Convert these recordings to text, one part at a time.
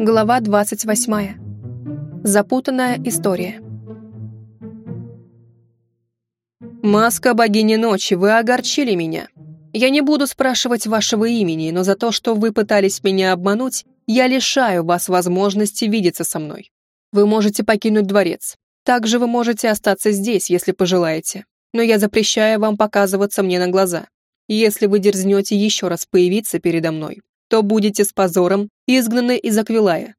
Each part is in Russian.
Глава 28. Запутанная история. «Маска богини ночи, вы огорчили меня. Я не буду спрашивать вашего имени, но за то, что вы пытались меня обмануть, я лишаю вас возможности видеться со мной. Вы можете покинуть дворец. Также вы можете остаться здесь, если пожелаете. Но я запрещаю вам показываться мне на глаза. Если вы дерзнете еще раз появиться передо мной, то будете с позором изгнаны из Аквилая».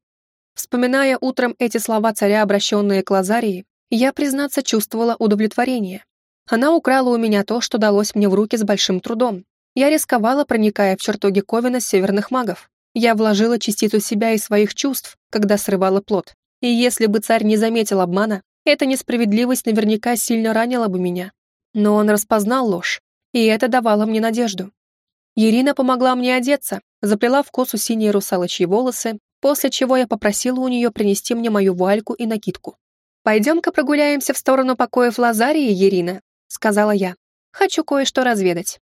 Вспоминая утром эти слова царя, обращенные к Лазарии, я, признаться, чувствовала удовлетворение. Она украла у меня то, что далось мне в руки с большим трудом. Я рисковала, проникая в чертоги Ковина северных магов. Я вложила частицу себя и своих чувств, когда срывала плод. И если бы царь не заметил обмана, эта несправедливость наверняка сильно ранила бы меня. Но он распознал ложь, и это давало мне надежду. Ирина помогла мне одеться, заплела в косу синие русалочьи волосы, после чего я попросила у нее принести мне мою вуальку и накидку. «Пойдем-ка прогуляемся в сторону покоев Лазарии, Ирина», — сказала я. «Хочу кое-что разведать».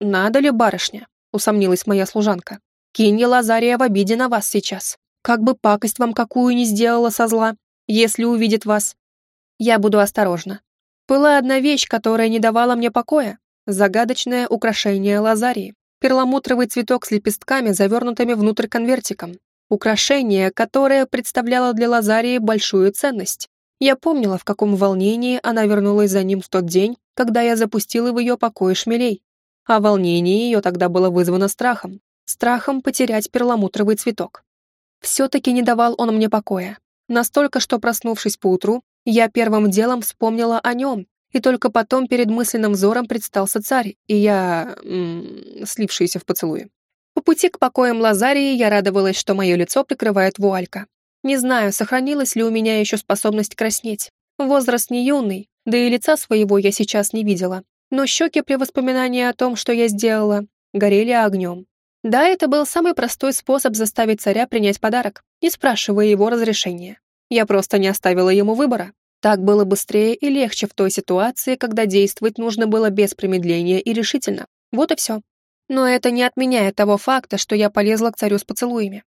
«Надо ли, барышня?» — усомнилась моя служанка. «Кинья Лазария в обиде на вас сейчас. Как бы пакость вам какую ни сделала со зла, если увидит вас. Я буду осторожна. Была одна вещь, которая не давала мне покоя. Загадочное украшение Лазарии. Перламутровый цветок с лепестками, завернутыми внутрь конвертиком. Украшение, которое представляло для Лазарии большую ценность. Я помнила, в каком волнении она вернулась за ним в тот день, когда я запустила в ее покое шмелей. А волнение ее тогда было вызвано страхом. Страхом потерять перламутровый цветок. Все-таки не давал он мне покоя. Настолько, что, проснувшись поутру, я первым делом вспомнила о нем, и только потом перед мысленным взором предстался царь, и я... М -м, слившийся в поцелуе. По пути к покоям Лазарии я радовалась, что мое лицо прикрывает вуалька. Не знаю, сохранилась ли у меня еще способность краснеть. Возраст не юный, да и лица своего я сейчас не видела. Но щеки при воспоминании о том, что я сделала, горели огнем. Да, это был самый простой способ заставить царя принять подарок, не спрашивая его разрешения. Я просто не оставила ему выбора. Так было быстрее и легче в той ситуации, когда действовать нужно было без промедления и решительно. Вот и все. Но это не отменяет того факта, что я полезла к царю с поцелуями.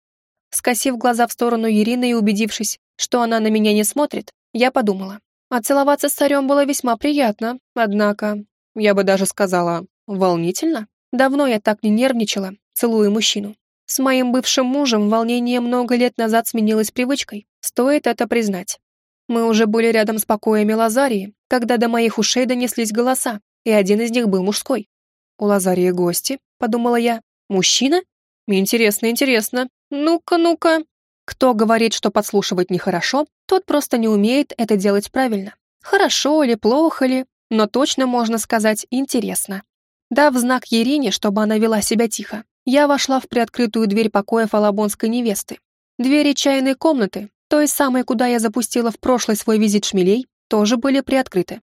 Скосив глаза в сторону Ирины и убедившись, что она на меня не смотрит, я подумала. А целоваться с царем было весьма приятно, однако, я бы даже сказала, волнительно. Давно я так не нервничала, целуя мужчину. С моим бывшим мужем волнение много лет назад сменилось привычкой, стоит это признать. Мы уже были рядом с покоями Лазарии, когда до моих ушей донеслись голоса, и один из них был мужской. «У Лазарии гости», — подумала я. «Мужчина? Интересно, интересно. Ну-ка, ну-ка». Кто говорит, что подслушивать нехорошо, тот просто не умеет это делать правильно. Хорошо ли, плохо ли, но точно можно сказать «интересно». Дав знак Ерине, чтобы она вела себя тихо, я вошла в приоткрытую дверь покоя фалабонской невесты. Двери чайной комнаты, той самой, куда я запустила в прошлый свой визит шмелей, тоже были приоткрыты.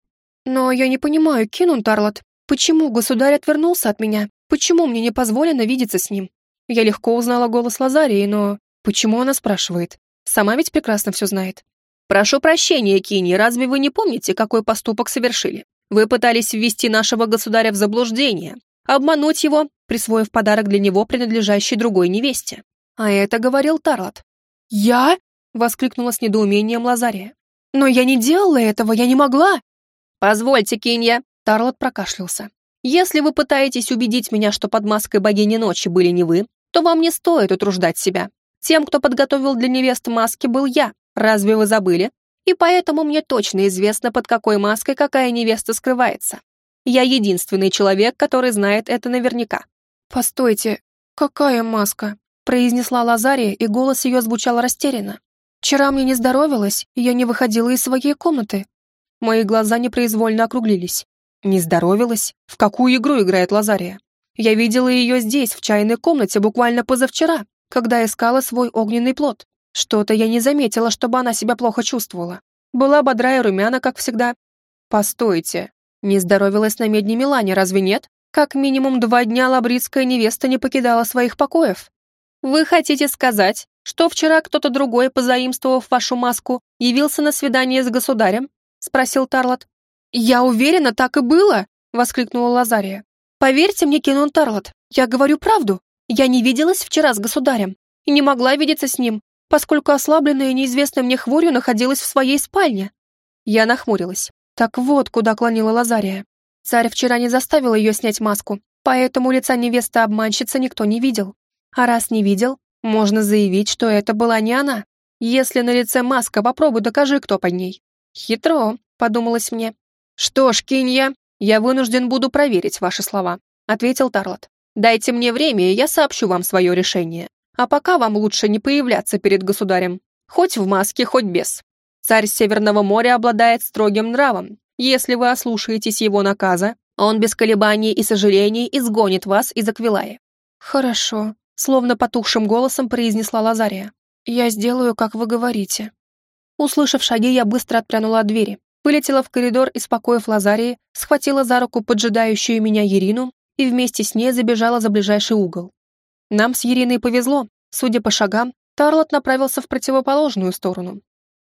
Но я не понимаю, Кинун Тарлот, почему государь отвернулся от меня? Почему мне не позволено видеться с ним? Я легко узнала голос Лазарии, но почему она спрашивает? Сама ведь прекрасно все знает. «Прошу прощения, Кини, разве вы не помните, какой поступок совершили? Вы пытались ввести нашего государя в заблуждение, обмануть его, присвоив подарок для него, принадлежащий другой невесте. А это говорил Тарлот. «Я?» — воскликнула с недоумением Лазария. «Но я не делала этого, я не могла!» «Позвольте, Кинья!» — Тарлот прокашлялся. «Если вы пытаетесь убедить меня, что под маской богини ночи были не вы, то вам не стоит утруждать себя. Тем, кто подготовил для невесты маски, был я. Разве вы забыли? И поэтому мне точно известно, под какой маской какая невеста скрывается. Я единственный человек, который знает это наверняка». «Постойте, какая маска?» произнесла Лазария, и голос ее звучал растерянно. «Вчера мне не здоровилось, и я не выходила из своей комнаты». Мои глаза непроизвольно округлились. «Не здоровилась? В какую игру играет Лазария? Я видела ее здесь, в чайной комнате, буквально позавчера, когда искала свой огненный плод. Что-то я не заметила, чтобы она себя плохо чувствовала. Была бодрая и румяна, как всегда. Постойте, не здоровилась на медне Милане, разве нет? Как минимум два дня лабридская невеста не покидала своих покоев. Вы хотите сказать, что вчера кто-то другой, позаимствовав вашу маску, явился на свидание с государем? Спросил Тарлот. Я уверена, так и было, воскликнула Лазария. Поверьте мне, Кинон Тарлот, я говорю правду. Я не виделась вчера с государем и не могла видеться с ним, поскольку ослабленная неизвестной мне хворью находилась в своей спальне. Я нахмурилась. Так вот, куда клонила Лазария. Царь вчера не заставил ее снять маску, поэтому лица невесты-обманщицы никто не видел. А раз не видел, можно заявить, что это была не она. Если на лице маска, попробуй докажи, кто под ней. Хитро, подумалось мне. Что ж, Кинья, я вынужден буду проверить ваши слова, ответил Тарлот. Дайте мне время, и я сообщу вам свое решение. А пока вам лучше не появляться перед государем. Хоть в маске, хоть без. Царь Северного моря обладает строгим нравом. Если вы ослушаетесь его наказа, он без колебаний и сожалений изгонит вас из Аквилаи. Хорошо, словно потухшим голосом произнесла Лазария. «Я сделаю, как вы говорите». Услышав шаги, я быстро отпрянула от двери, вылетела в коридор из покоев Лазарии, схватила за руку поджидающую меня Ирину и вместе с ней забежала за ближайший угол. Нам с Ириной повезло. Судя по шагам, Тарлот направился в противоположную сторону.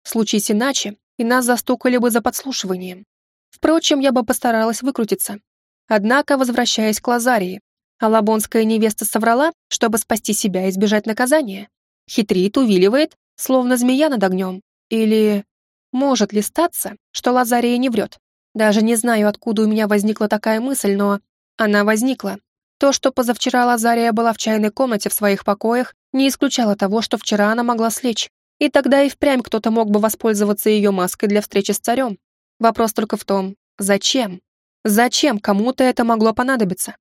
Случись иначе, и нас застукали бы за подслушиванием. Впрочем, я бы постаралась выкрутиться. Однако, возвращаясь к Лазарии, Алабонская невеста соврала, чтобы спасти себя и избежать наказания. Хитрит, увиливает, словно змея над огнем. Или может ли статься, что Лазария не врет? Даже не знаю, откуда у меня возникла такая мысль, но она возникла. То, что позавчера Лазария была в чайной комнате в своих покоях, не исключало того, что вчера она могла слечь. И тогда и впрямь кто-то мог бы воспользоваться ее маской для встречи с царем. Вопрос только в том, зачем? Зачем кому-то это могло понадобиться?